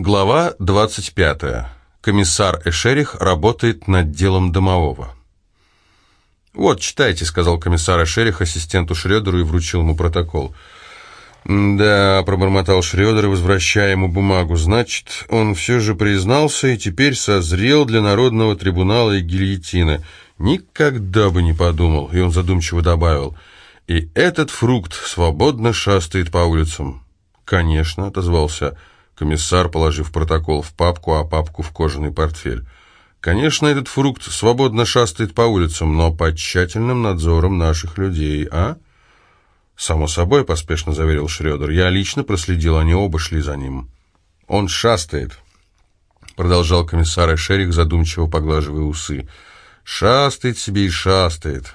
Глава 25. Комиссар Эшерих работает над делом домового. «Вот, читайте», — сказал комиссар Эшерих ассистенту Шрёдеру и вручил ему протокол. «Да», — пробормотал Шрёдер, возвращая ему бумагу, «значит, он все же признался и теперь созрел для народного трибунала и гильотины. Никогда бы не подумал», — и он задумчиво добавил, «и этот фрукт свободно шастает по улицам». «Конечно», — отозвался Комиссар, положив протокол в папку, а папку в кожаный портфель. Конечно, этот фрукт свободно шастает по улицам, но под тщательным надзором наших людей, а? Само собой, поспешно заверил Шрёдер. Я лично проследил, они оба шли за ним. Он шастает, продолжал комиссар Эшерик, задумчиво поглаживая усы. Шастает себе и шастает.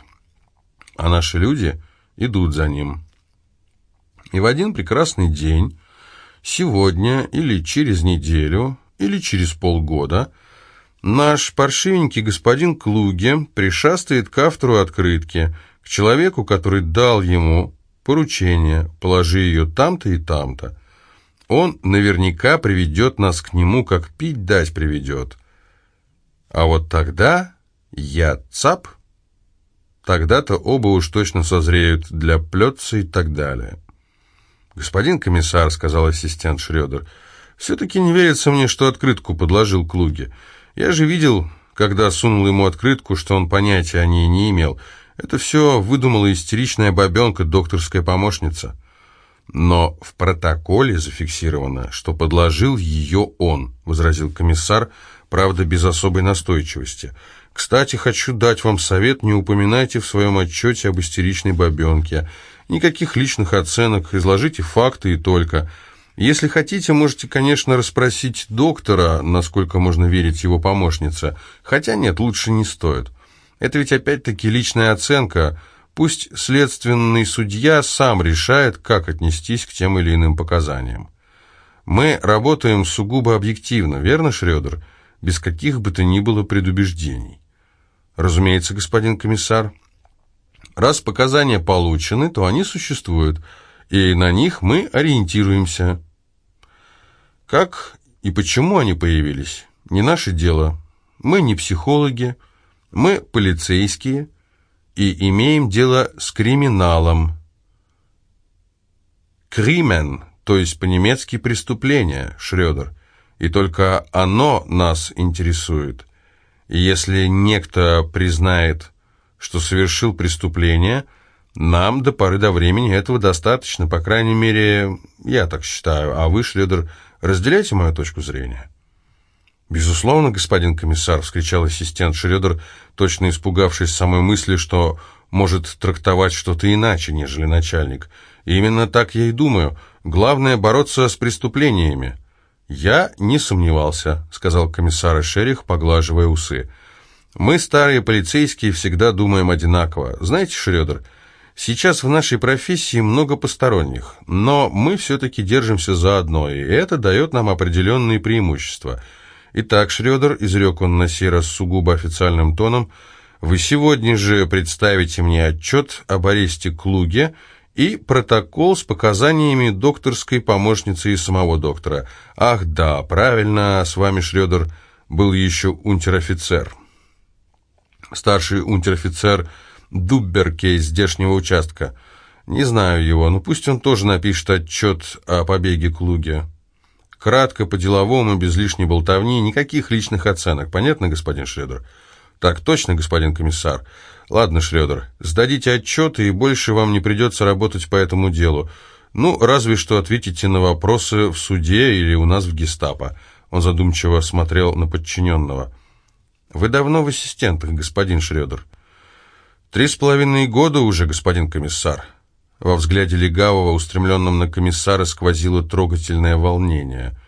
А наши люди идут за ним. И в один прекрасный день сегодня или через неделю или через полгода наш паршивенький господин Клуге пришастает к автору открытки, к человеку, который дал ему поручение, положи ее там-то и там-то. Он наверняка приведет нас к нему, как пить дать приведет. А вот тогда я цап, тогда-то оба уж точно созреют для плетца и так далее. «Господин комиссар», — сказал ассистент Шредер, — «все-таки не верится мне, что открытку подложил Клуге. Я же видел, когда сунул ему открытку, что он понятия о ней не имел. Это все выдумала истеричная бабенка, докторская помощница». «Но в протоколе зафиксировано, что подложил ее он», — возразил комиссар, правда, без особой настойчивости. «Кстати, хочу дать вам совет, не упоминайте в своем отчете об истеричной бабенке». Никаких личных оценок, изложите факты и только. Если хотите, можете, конечно, расспросить доктора, насколько можно верить его помощнице. Хотя нет, лучше не стоит. Это ведь опять-таки личная оценка. Пусть следственный судья сам решает, как отнестись к тем или иным показаниям. Мы работаем сугубо объективно, верно, Шрёдер? Без каких бы то ни было предубеждений. Разумеется, господин комиссар. Раз показания получены, то они существуют, и на них мы ориентируемся. Как и почему они появились, не наше дело. Мы не психологи, мы полицейские и имеем дело с криминалом. Кримен, то есть по-немецки преступление, Шрёдер, и только оно нас интересует. И если некто признает что совершил преступление, нам до поры до времени этого достаточно, по крайней мере, я так считаю. А вы, Шледер, разделяете мою точку зрения?» «Безусловно, господин комиссар», — вскричал ассистент Шредер, точно испугавшись самой мысли, что может трактовать что-то иначе, нежели начальник. Именно так я и думаю. Главное — бороться с преступлениями. «Я не сомневался», — сказал комиссар Шерих, поглаживая усы. Мы, старые полицейские, всегда думаем одинаково. Знаете, Шрёдер, сейчас в нашей профессии много посторонних, но мы все-таки держимся заодно, и это дает нам определенные преимущества. Итак, Шрёдер, изрек он на сей раз сугубо официальным тоном, вы сегодня же представите мне отчет об аресте Клуге и протокол с показаниями докторской помощницы и самого доктора. Ах да, правильно, с вами, Шрёдер, был еще унтер-офицер» старший унтер-офицер из здешнего участка. Не знаю его, но пусть он тоже напишет отчет о побеге Клуге. Кратко, по-деловому, без лишней болтовни, никаких личных оценок. Понятно, господин Шредер? Так точно, господин комиссар. Ладно, Шредер, сдадите отчет, и больше вам не придется работать по этому делу. Ну, разве что ответите на вопросы в суде или у нас в гестапо. Он задумчиво смотрел на подчиненного. Вы давно в ассистентах, господин Шредер. Три с половиной года уже, господин комиссар. Во взгляде Легавого, устремленном на комиссара, сквозило трогательное волнение.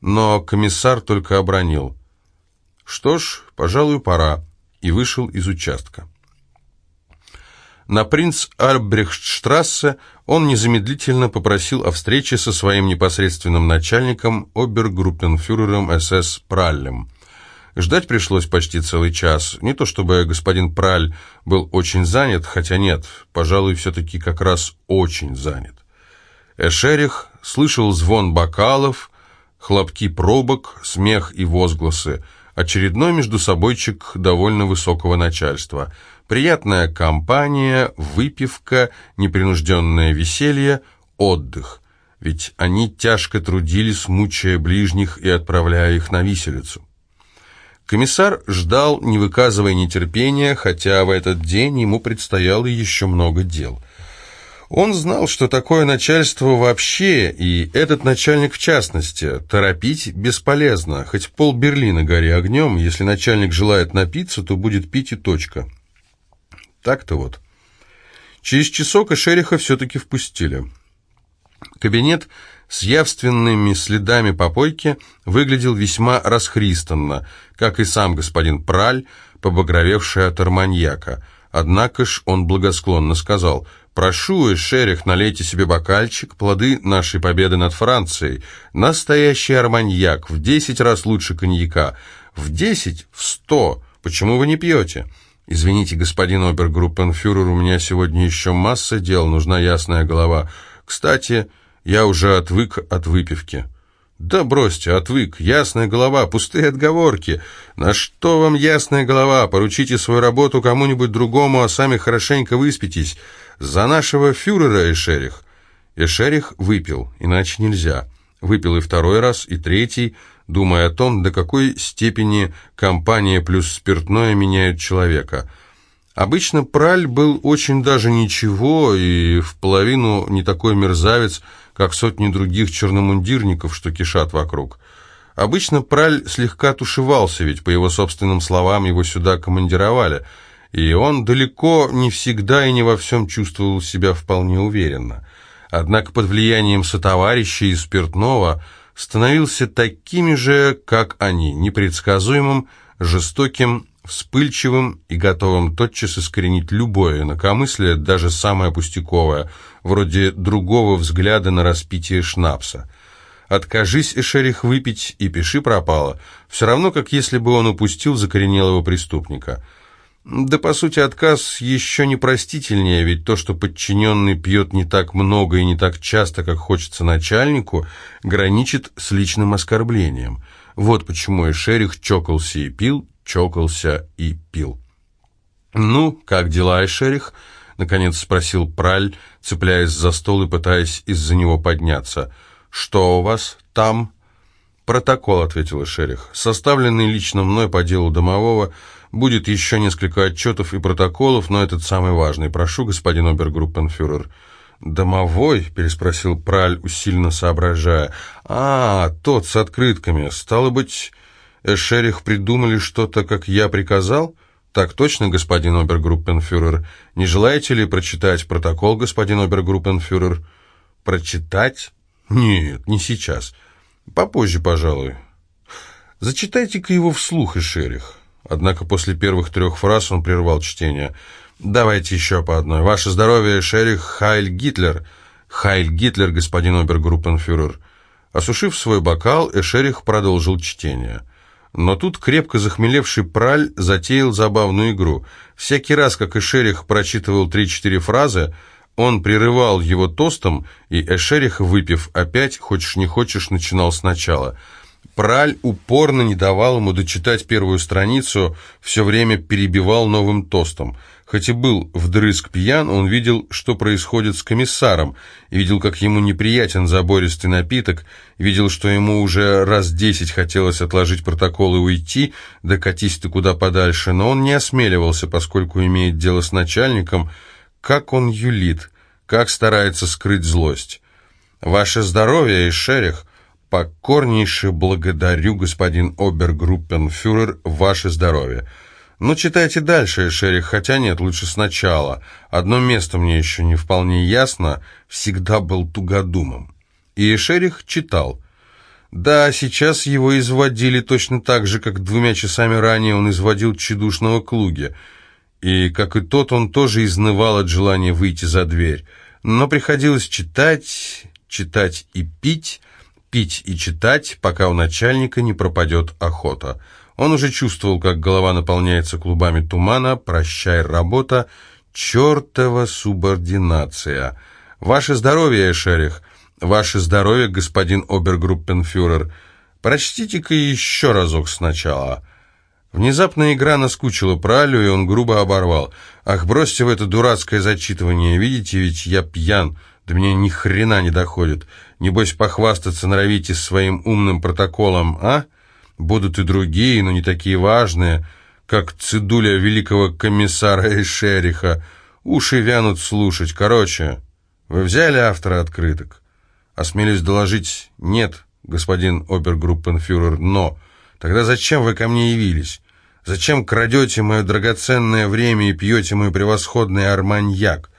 Но комиссар только обронил. Что ж, пожалуй, пора. И вышел из участка. На принц Альбрехтштрассе он незамедлительно попросил о встрече со своим непосредственным начальником, обергруппенфюрером СС Праллем. Ждать пришлось почти целый час. Не то чтобы господин Праль был очень занят, хотя нет, пожалуй, все-таки как раз очень занят. Эшерих слышал звон бокалов, Хлопки пробок, смех и возгласы. Очередной междусобойчик довольно высокого начальства. Приятная компания, выпивка, непринужденное веселье, отдых. Ведь они тяжко трудились, мучая ближних и отправляя их на виселицу. Комиссар ждал, не выказывая нетерпения, хотя в этот день ему предстояло еще много дел. Он знал, что такое начальство вообще, и этот начальник в частности. Торопить бесполезно, хоть пол Берлина гори огнем, если начальник желает напиться, то будет пить и точка. Так-то вот. Через часок и шериха все-таки впустили. Кабинет с явственными следами попойки выглядел весьма расхристанно, как и сам господин Праль, побагровевший от арманьяка. Однако ж он благосклонно сказал «Прошу, Эшерих, налейте себе бокальчик, плоды нашей победы над Францией. Настоящий арманьяк, в десять раз лучше коньяка. В десять? В сто. Почему вы не пьете?» «Извините, господин обергруппенфюрер, у меня сегодня еще масса дел, нужна ясная голова. Кстати...» Я уже отвык от выпивки. Да бросьте, отвык. Ясная голова, пустые отговорки. На что вам ясная голова? Поручите свою работу кому-нибудь другому, а сами хорошенько выспитесь. За нашего фюрера, Эшерих. Эшерих выпил, иначе нельзя. Выпил и второй раз, и третий, думая о том, до какой степени компания плюс спиртное меняют человека – Обычно Праль был очень даже ничего и в половину не такой мерзавец, как сотни других черномундирников, что кишат вокруг. Обычно Праль слегка тушевался, ведь, по его собственным словам, его сюда командировали, и он далеко не всегда и не во всем чувствовал себя вполне уверенно. Однако под влиянием сотоварища и спиртного становился такими же, как они, непредсказуемым, жестоким вспыльчивым и готовым тотчас искоренить любое инакомыслие, даже самое пустяковое, вроде другого взгляда на распитие шнапса. Откажись, Эшерих, выпить, и пиши пропало. Все равно, как если бы он упустил закоренелого преступника. Да, по сути, отказ еще непростительнее, ведь то, что подчиненный пьет не так много и не так часто, как хочется начальнику, граничит с личным оскорблением. Вот почему Эшерих чокался и пил, чокался и пил. «Ну, как дела, Эшерих?» — наконец спросил Праль, цепляясь за стол и пытаясь из-за него подняться. «Что у вас там?» «Протокол», — ответил Эшерих, — «составленный лично мной по делу домового. Будет еще несколько отчетов и протоколов, но этот самый важный. Прошу, господин обергруппенфюрер». «Домовой?» — переспросил Праль, усиленно соображая. «А, тот с открытками. Стало быть, Эшерих придумали что-то, как я приказал? Так точно, господин обергруппенфюрер. Не желаете ли прочитать протокол, господин обергруппенфюрер? Прочитать? Нет, не сейчас. Попозже, пожалуй. Зачитайте-ка его вслух, Эшерих. Однако после первых трех фраз он прервал чтение. «Давайте еще по одной. Ваше здоровье, Шерих Хайль Гитлер». «Хайль Гитлер, господин обергруппенфюрер». Осушив свой бокал, Эшерих продолжил чтение. Но тут крепко захмелевший Праль затеял забавную игру. Всякий раз, как Эшерих прочитывал три-четыре фразы, он прерывал его тостом, и Эшерих, выпив опять, хочешь не хочешь, начинал сначала – Праль упорно не давал ему дочитать первую страницу, все время перебивал новым тостом. Хоть и был вдрызг пьян, он видел, что происходит с комиссаром, видел, как ему неприятен забористый напиток, видел, что ему уже раз десять хотелось отложить протокол и уйти, докатись ты куда подальше, но он не осмеливался, поскольку имеет дело с начальником, как он юлит, как старается скрыть злость. «Ваше здоровье, Ишерих!» «Покорнейше благодарю, господин обергруппенфюрер, ваше здоровье». «Ну, читайте дальше, Шерих, хотя нет, лучше сначала. Одно место мне еще не вполне ясно, всегда был тугодумом». И Шерих читал. Да, сейчас его изводили точно так же, как двумя часами ранее он изводил тщедушного Клуги. И, как и тот, он тоже изнывал от желания выйти за дверь. Но приходилось читать, читать и пить, пить и читать, пока у начальника не пропадет охота. Он уже чувствовал, как голова наполняется клубами тумана, прощай, работа, чертова субординация. Ваше здоровье, Эшерих, ваше здоровье, господин обергруппенфюрер. Прочтите-ка еще разок сначала». Внезапно игра наскучила Пралю, и он грубо оборвал. «Ах, бросьте в это дурацкое зачитывание, видите, ведь я пьян, до меня ни хрена не доходит. Небось, похвастаться норовите своим умным протоколом, а? Будут и другие, но не такие важные, как цедуля великого комиссара Эшериха. Уши вянут слушать. Короче, вы взяли автора открыток?» «Осмелюсь доложить, нет, господин обергруппенфюрер, но...» «Тогда зачем вы ко мне явились? Зачем крадете мое драгоценное время и пьете мой превосходный арманьяк?»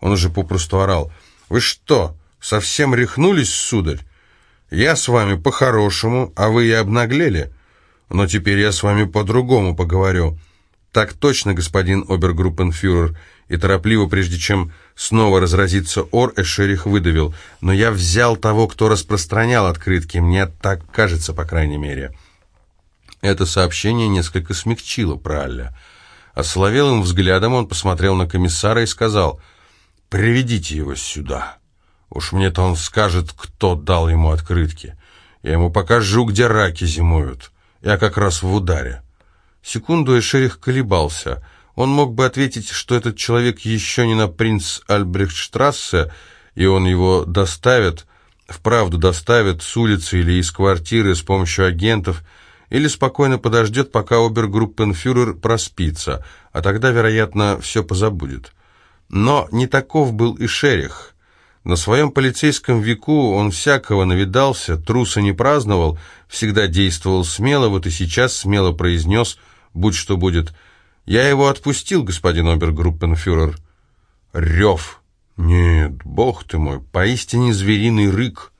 Он уже попросту орал. «Вы что, совсем рехнулись, сударь? Я с вами по-хорошему, а вы и обнаглели. Но теперь я с вами по-другому поговорю». «Так точно, господин обергруппенфюрер», и торопливо, прежде чем снова разразиться ор, Эшерих выдавил. «Но я взял того, кто распространял открытки, мне так кажется, по крайней мере». Это сообщение несколько смягчило Пралля. Осоловелым взглядом он посмотрел на комиссара и сказал, «Приведите его сюда. Уж мне-то он скажет, кто дал ему открытки. Я ему покажу, где раки зимуют. Я как раз в ударе». Секунду Эшерих колебался. Он мог бы ответить, что этот человек еще не на принц Альбрехтштрассе, и он его доставит, вправду доставит с улицы или из квартиры с помощью агентов, или спокойно подождет, пока обергруппенфюрер проспится, а тогда, вероятно, все позабудет. Но не таков был и Шерих. На своем полицейском веку он всякого навидался, труса не праздновал, всегда действовал смело, вот и сейчас смело произнес, будь что будет, «Я его отпустил, господин обергруппенфюрер». Рев. Нет, бог ты мой, поистине звериный рык.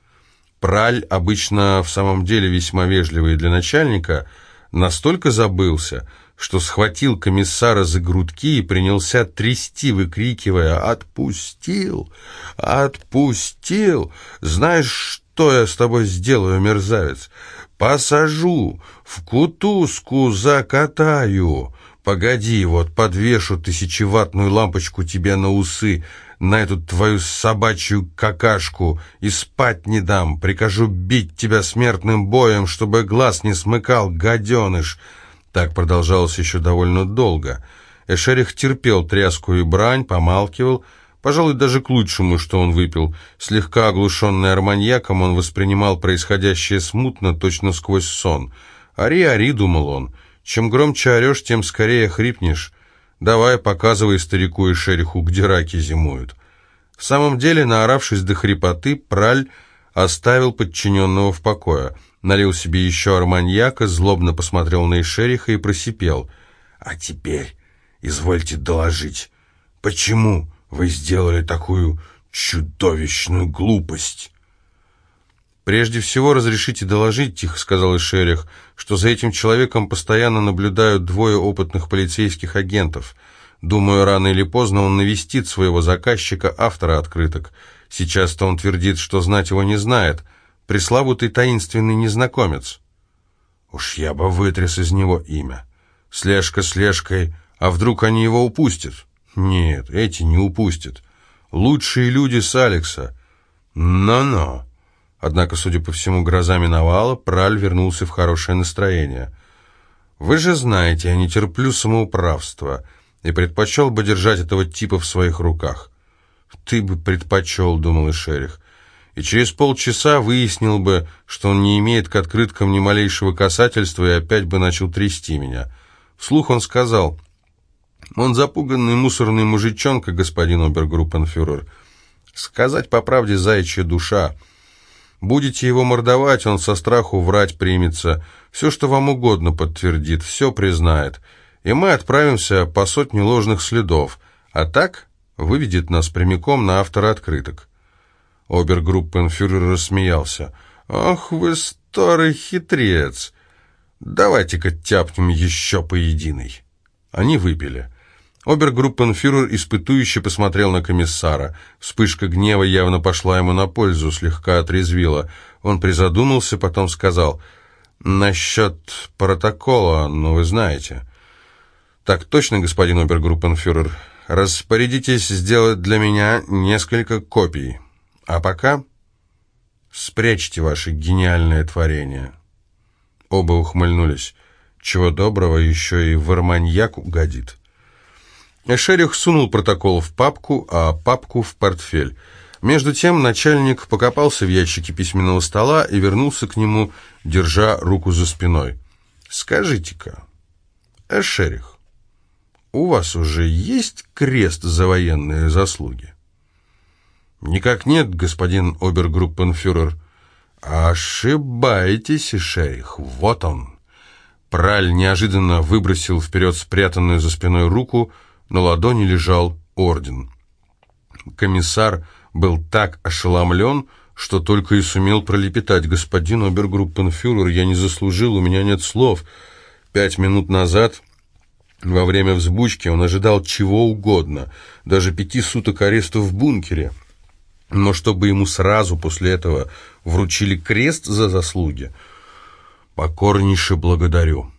Праль, обычно в самом деле весьма вежливый для начальника, настолько забылся, что схватил комиссара за грудки и принялся трясти, выкрикивая «Отпустил! Отпустил! Знаешь, что я с тобой сделаю, мерзавец? Посажу, в кутузку закатаю!» «Погоди, вот подвешу тысячеватную лампочку тебе на усы, на эту твою собачью какашку, и спать не дам, прикажу бить тебя смертным боем, чтобы глаз не смыкал, гаденыш!» Так продолжалось еще довольно долго. Эшерих терпел тряску и брань, помалкивал, пожалуй, даже к лучшему, что он выпил. Слегка оглушенный арманьяком, он воспринимал происходящее смутно, точно сквозь сон. «Ари, ари», — думал он, — чем громче орешь, тем скорее хрипнешь. Давай, показывай старику и шериху, где раки зимуют. В самом деле, наоравшись до хрипоты, Праль оставил подчиненного в покое, налил себе еще арманьяка, злобно посмотрел на Ишериха и просипел. «А теперь извольте доложить, почему вы сделали такую чудовищную глупость?» «Прежде всего разрешите доложить, — тихо сказал Ишерих, — что за этим человеком постоянно наблюдают двое опытных полицейских агентов. Думаю, рано или поздно он навестит своего заказчика, автора открыток. Сейчас-то он твердит, что знать его не знает. Пресловутый таинственный незнакомец. Уж я бы вытряс из него имя. Слежка слежкой, а вдруг они его упустят? Нет, эти не упустят. Лучшие люди с Алекса. Но-но. Однако, судя по всему, гроза миновала, Праль вернулся в хорошее настроение. «Вы же знаете, я не терплю самоуправства и предпочел бы держать этого типа в своих руках». «Ты бы предпочел», — думал Ишерих, и через полчаса выяснил бы, что он не имеет к открыткам ни малейшего касательства и опять бы начал трясти меня. Вслух он сказал, «Он запуганный мусорный мужичонка, господин обергруппенфюрер. Сказать по правде, заячья душа». Будете его мордовать, он со страху врать примется, все, что вам угодно подтвердит, все признает. И мы отправимся по сотне ложных следов, а так выведет нас прямиком на автора открыток». Обергруппенфюрер рассмеялся. «Ах вы старый хитрец! Давайте-ка тяпнем еще по единой». Они выпили. Обергруппенфюрер испытующе посмотрел на комиссара. Вспышка гнева явно пошла ему на пользу, слегка отрезвила. Он призадумался, потом сказал, «Насчет протокола, ну вы знаете». «Так точно, господин обергруппенфюрер. Распорядитесь сделать для меня несколько копий. А пока спрячьте ваше гениальное творение». Оба ухмыльнулись. Чего доброго, еще и в арманьяк угодит. Эшерих сунул протокол в папку, а папку в портфель. Между тем начальник покопался в ящике письменного стола и вернулся к нему, держа руку за спиной. «Скажите-ка, Эшерих, у вас уже есть крест за военные заслуги?» «Никак нет, господин обергруппенфюрер». «Ошибаетесь, Эшерих, вот он». Праль неожиданно выбросил вперед спрятанную за спиной руку, на ладони лежал орден. Комиссар был так ошеломлен, что только и сумел пролепетать. «Господин обергруппенфюрер, я не заслужил, у меня нет слов». Пять минут назад, во время взбучки, он ожидал чего угодно, даже пяти суток ареста в бункере. Но чтобы ему сразу после этого вручили крест за заслуги, покорнейше благодарю.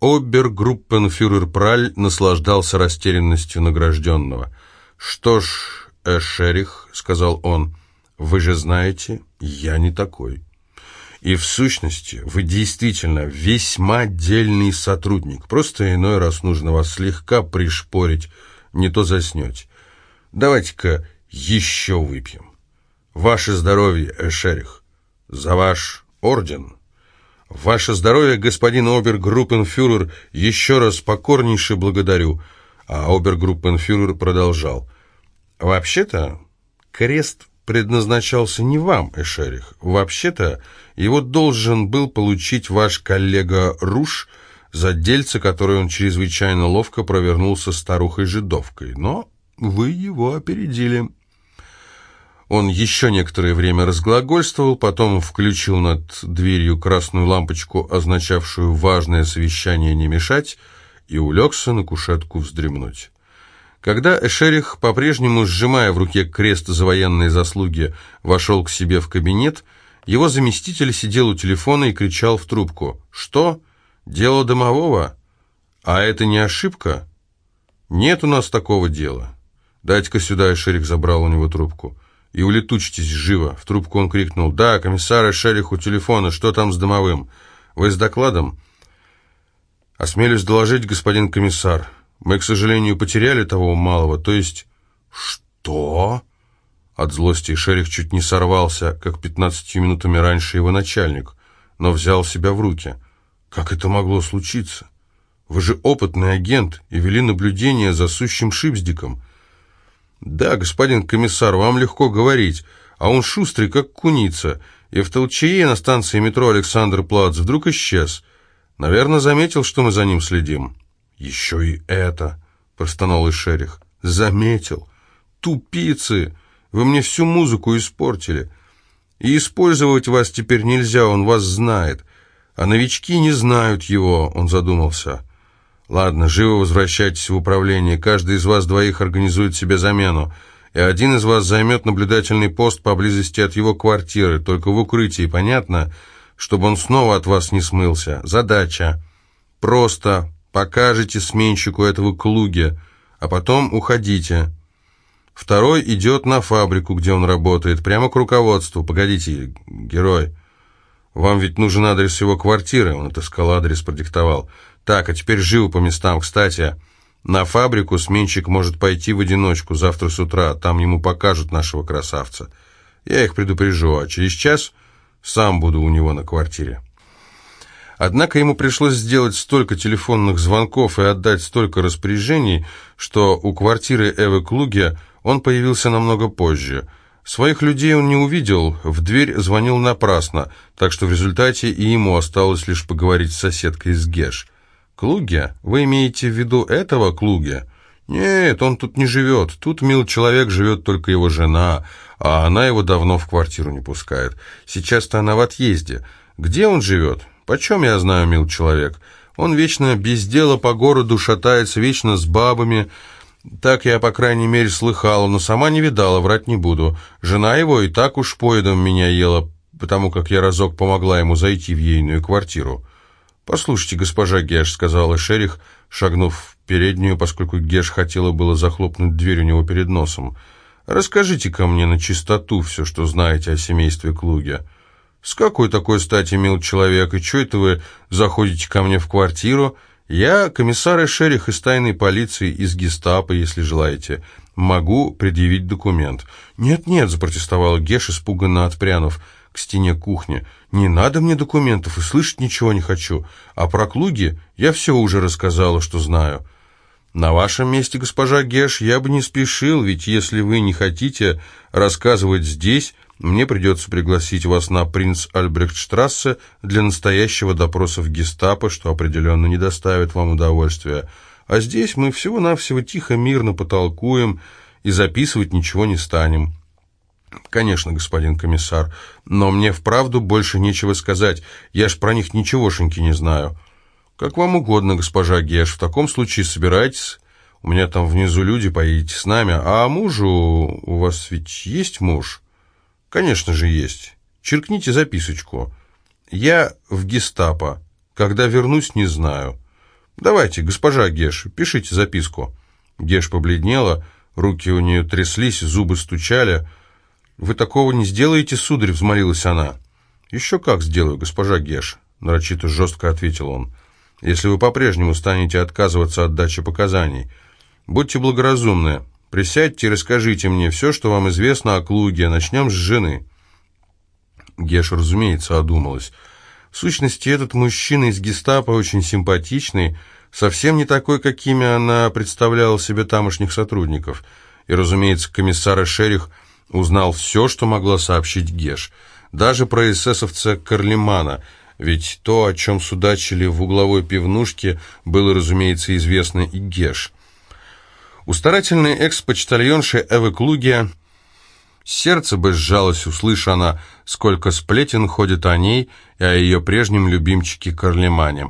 Обергруппенфюрер Праль наслаждался растерянностью награжденного. «Что ж, Эшерих», — сказал он, — «вы же знаете, я не такой». И в сущности, вы действительно весьма дельный сотрудник. Просто иной раз нужно вас слегка пришпорить, не то заснете. Давайте-ка еще выпьем. Ваше здоровье, Эшерих. За ваш орден. Ваше здоровье, господин обергруппенфюрер, еще раз покорнейше благодарю. А обергруппенфюрер продолжал. Вообще-то, крест предназначался не вам, Эшерих. Вообще-то, его должен был получить ваш коллега Руш, за дельце, которое он чрезвычайно ловко провернул со старухой-жидовкой. Но вы его опередили. Он еще некоторое время разглагольствовал, потом включил над дверью красную лампочку, означавшую важное совещание не мешать, и улегся на кушетку вздремнуть. Когда Эшерих, по-прежнему сжимая в руке крест за военные заслуги, вошел к себе в кабинет, его заместитель сидел у телефона и кричал в трубку. «Что? Дело домового? А это не ошибка? Нет у нас такого дела. Дайте-ка сюда, Эшерих забрал у него трубку. И улетучитесь живо!» В трубку он крикнул. «Да, комиссар Эшерих у телефона. Что там с домовым? Вы с докладом?» «Осмелюсь доложить, господин комиссар». Мы, к сожалению, потеряли того малого, то есть...» «Что?» От злости Шерих чуть не сорвался, как пятнадцатью минутами раньше его начальник, но взял себя в руки. «Как это могло случиться? Вы же опытный агент и вели наблюдение за сущим шипздиком». «Да, господин комиссар, вам легко говорить, а он шустрый, как куница, и в толчее на станции метро Александр Плац вдруг исчез. Наверное, заметил, что мы за ним следим». «Еще и это!» — простонал Ишерих. «Заметил! Тупицы! Вы мне всю музыку испортили. И использовать вас теперь нельзя, он вас знает. А новички не знают его», — он задумался. «Ладно, живо возвращайтесь в управление. Каждый из вас двоих организует себе замену. И один из вас займет наблюдательный пост поблизости от его квартиры, только в укрытии, понятно? Чтобы он снова от вас не смылся. Задача. Просто покажете сменщику этого клуги, а потом уходите. Второй идет на фабрику, где он работает, прямо к руководству. Погодите, герой, вам ведь нужен адрес его квартиры. Он отыскал адрес, продиктовал. Так, а теперь живо по местам. Кстати, на фабрику сменщик может пойти в одиночку завтра с утра. Там ему покажут нашего красавца. Я их предупрежу, а через час сам буду у него на квартире. Однако ему пришлось сделать столько телефонных звонков и отдать столько распоряжений, что у квартиры Эвы Клуги он появился намного позже. Своих людей он не увидел, в дверь звонил напрасно, так что в результате и ему осталось лишь поговорить с соседкой из Геш. «Клуге? Вы имеете в виду этого Клуге?» «Нет, он тут не живет. Тут, мил человек, живет только его жена, а она его давно в квартиру не пускает. Сейчас-то она в отъезде. Где он живет? Почем я знаю, мил человек? Он вечно без дела по городу шатается, вечно с бабами. Так я, по крайней мере, слыхала, но сама не видала, врать не буду. Жена его и так уж поедом меня ела, потому как я разок помогла ему зайти в ейную квартиру. «Послушайте, госпожа Геш», — сказала Шерих, шагнув в переднюю, поскольку Геш хотела было захлопнуть дверь у него перед носом. «Расскажите-ка мне на чистоту все, что знаете о семействе Клуге». «С какой такой стати, мил человек, и что это вы заходите ко мне в квартиру? Я комиссар Эшерих из тайной полиции, из гестапо, если желаете. Могу предъявить документ». «Нет-нет», — запротестовала Геш, испуганно отпрянув к стене кухни. «Не надо мне документов, и слышать ничего не хочу. А про клуги я все уже рассказала, что знаю». «На вашем месте, госпожа Геш, я бы не спешил, ведь если вы не хотите рассказывать здесь, мне придется пригласить вас на принц Альбрехтштрассе для настоящего допроса в гестапо, что определенно не доставит вам удовольствия. А здесь мы всего-навсего тихо, мирно потолкуем и записывать ничего не станем». «Конечно, господин комиссар, но мне вправду больше нечего сказать. Я ж про них ничегошеньки не знаю». «Как вам угодно, госпожа Геш. В таком случае собирайтесь. У меня там внизу люди, поедете с нами. А мужу... У вас ведь есть муж?» «Конечно же есть. Черкните записочку. Я в гестапо. Когда вернусь, не знаю. Давайте, госпожа Геш, пишите записку». Геш побледнела, руки у нее тряслись, зубы стучали. «Вы такого не сделаете, сударь?» — взмолилась она. «Еще как сделаю, госпожа Геш», — нарочито жестко ответил он если вы по-прежнему станете отказываться от дачи показаний. Будьте благоразумны, присядьте и расскажите мне все, что вам известно о Клуге. Начнем с жены». Геш, разумеется, одумалась. В сущности, этот мужчина из гестапо очень симпатичный, совсем не такой, какими она представляла себе тамошних сотрудников. И, разумеется, комиссар Шерих узнал все, что могла сообщить Геш. Даже про эсэсовца Карлимана – ведь то, о чем судачили в угловой пивнушке, было, разумеется, известно и Геш. У старательной экс-почтальонши Эвы Клуги сердце бы сжалось, услыша она, сколько сплетен ходит о ней и о ее прежнем любимчике Карлемане.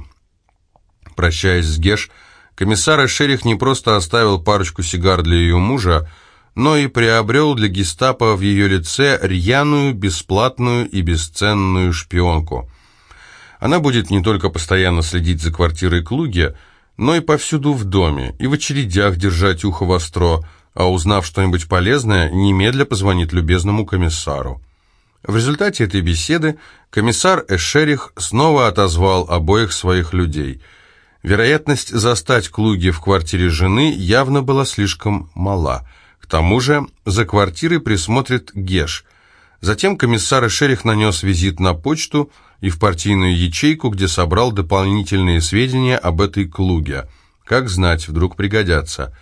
Прощаясь с Геш, комиссар Эшерих не просто оставил парочку сигар для ее мужа, но и приобрел для гестапо в ее лице рьяную, бесплатную и бесценную шпионку. Она будет не только постоянно следить за квартирой Клуги, но и повсюду в доме, и в очередях держать ухо востро, а узнав что-нибудь полезное, немедля позвонит любезному комиссару. В результате этой беседы комиссар Эшерих снова отозвал обоих своих людей. Вероятность застать Клуги в квартире жены явно была слишком мала. К тому же за квартирой присмотрит Геш. Затем комиссар Эшерих нанес визит на почту – и в партийную ячейку, где собрал дополнительные сведения об этой клуге. Как знать, вдруг пригодятся.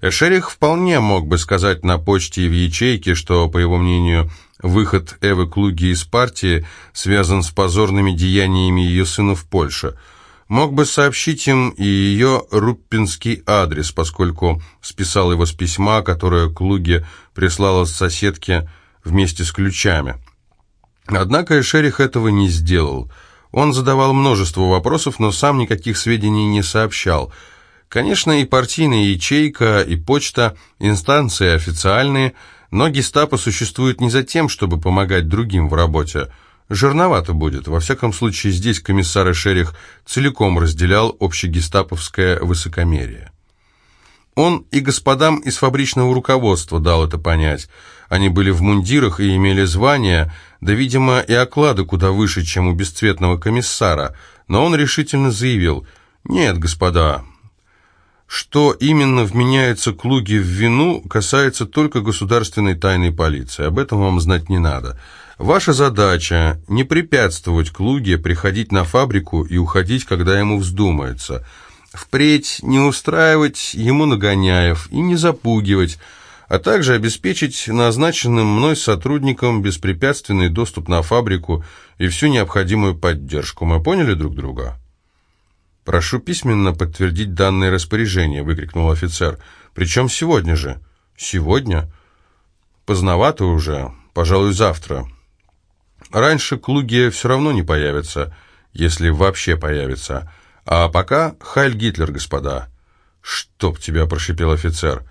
Эшерих вполне мог бы сказать на почте и в ячейке, что, по его мнению, выход Эвы Клуги из партии связан с позорными деяниями ее сына в Польше. Мог бы сообщить им и ее руппинский адрес, поскольку списал его с письма, которое Клуги прислала соседке вместе с ключами. Однако Эшерих этого не сделал. Он задавал множество вопросов, но сам никаких сведений не сообщал. Конечно, и партийная ячейка, и почта, инстанции официальные, но гестапо существует не за тем, чтобы помогать другим в работе. Жирновато будет. Во всяком случае, здесь комиссар Эшерих целиком разделял общегестаповское высокомерие. Он и господам из фабричного руководства дал это понять. Они были в мундирах и имели звания, да, видимо, и оклады куда выше, чем у бесцветного комиссара, но он решительно заявил «Нет, господа, что именно вменяется Клуги в вину, касается только государственной тайной полиции, об этом вам знать не надо». Ваша задача – не препятствовать Клуге приходить на фабрику и уходить, когда ему вздумается. Впредь не устраивать ему нагоняев и не запугивать, а также обеспечить назначенным мной сотрудникам беспрепятственный доступ на фабрику и всю необходимую поддержку. Мы поняли друг друга? «Прошу письменно подтвердить данное распоряжение», — выкрикнул офицер. «Причем сегодня же». «Сегодня?» «Поздновато уже. Пожалуй, завтра». «Раньше Клуги все равно не появится, если вообще появится. А пока Хайль Гитлер, господа». «Чтоб тебя!» — прошипел офицер.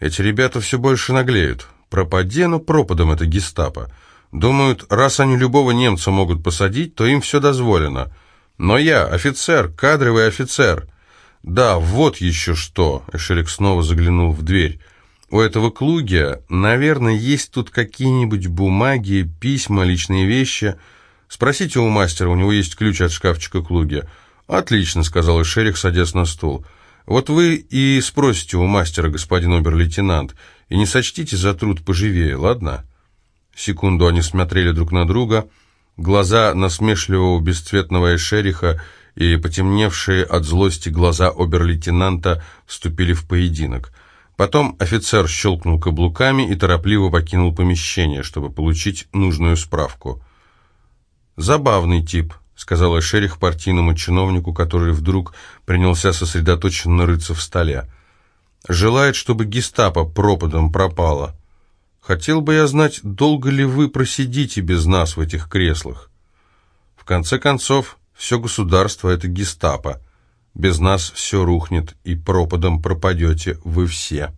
Эти ребята все больше наглеют. Пропади, но пропадом это гестапо. Думают, раз они любого немца могут посадить, то им все дозволено. Но я офицер, кадровый офицер. Да, вот еще что. Эшерик снова заглянул в дверь. У этого Клуги, наверное, есть тут какие-нибудь бумаги, письма, личные вещи. Спросите у мастера, у него есть ключ от шкафчика Клуги». «Отлично», — сказал Эшерих, садясь на стул. «Вот вы и спросите у мастера, господин обер-лейтенант, и не сочтите за труд поживее, ладно?» Секунду они смотрели друг на друга. Глаза насмешливого бесцветного Эшериха и потемневшие от злости глаза обер-лейтенанта вступили в поединок. Потом офицер щелкнул каблуками и торопливо покинул помещение, чтобы получить нужную справку. «Забавный тип», — сказал Эшерих партийному чиновнику, который вдруг принялся сосредоточенно рыться в столе. «Желает, чтобы гестапо пропадом пропало. Хотел бы я знать, долго ли вы просидите без нас в этих креслах. В конце концов, все государство — это гестапо». Без нас все рухнет, и пропадом пропадете вы все».